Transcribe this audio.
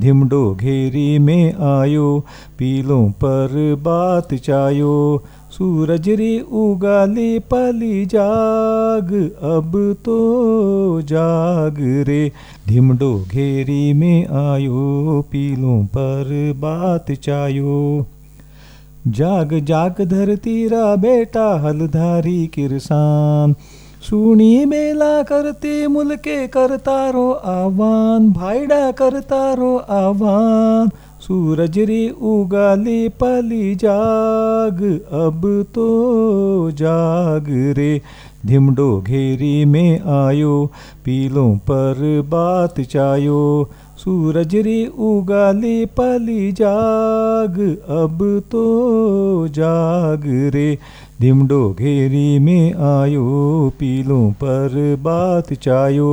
धिमडो घेरी में आयो, पीलों पर बात चायो, सूरज रे उगाले पली जाग, अब तो जाग रे। धिमडो घेरी में आयो, पीलों पर बात चायो। जाग जाग धरती रा बेटा हलधारी किरसान सुनी मेला करते मुल्के करता रो आह्वान भाईडा करता रो आह्वान सूरज रे उगाले पली जाग, अब तो जाग रे। धिमडो घेरी में आयो, पीलों पर बात चायो। सूरज रे उगाले पली जाग, अब तो जाग रे। धिमडो घेरी में आयो, पीलों पर बात चायो।